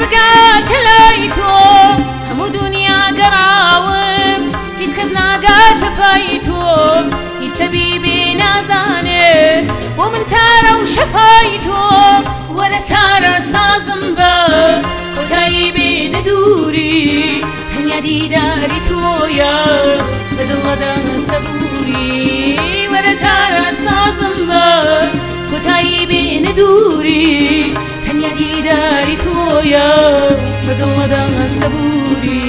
بقات ليتو همو دنیا گراوم هیچ کس ناگات پایتو هیچ طبیبی نازانه و من تارا و شفایتو ولا تارا سازم با کتایی بین دوری هنیا دیداری تویا کتایی بین دوری هەنیا دیداری تۆیە بەدڵمەدا سەبووری گروی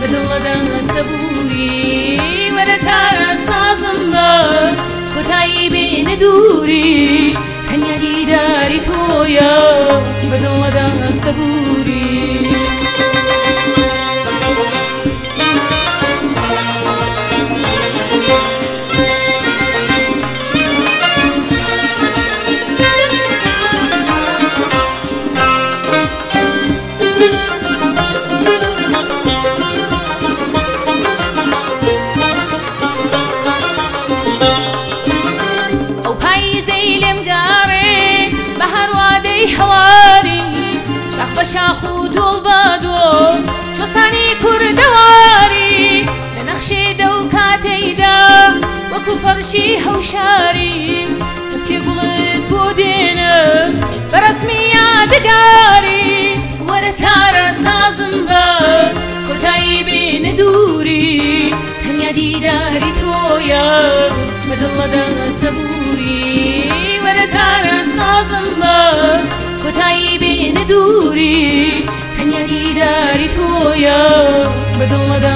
به دڵەدا سەبووی وەرە چارە سازم بە کۆتایی بێنە دووری تەنیا دیداری تۆیە شاخ و دڵ بادۆ چۆستانی کوردەواری لە نەخشێ دە و کاتەیدا وەکو فەرشی هەوشاری چکێ گوڵت بۆ دێنە بەڕسمی یادگاری. وەرە چارە سازم بە کۆتایی بێنە دووری هەنیا دیداری تۆیە بەدڵەدا سەبووری وەرە چارە سازم بە کۆتایی بێنە دووری تەنیا دیداری تۆیە بەدڵەدا سەبوو